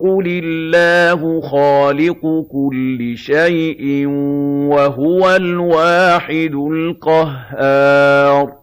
قُلِ اللَّهُ خَالِقُ كُلِّ شَيْءٍ وَهُوَ الْوَاحِدُ الْقَهَّارُ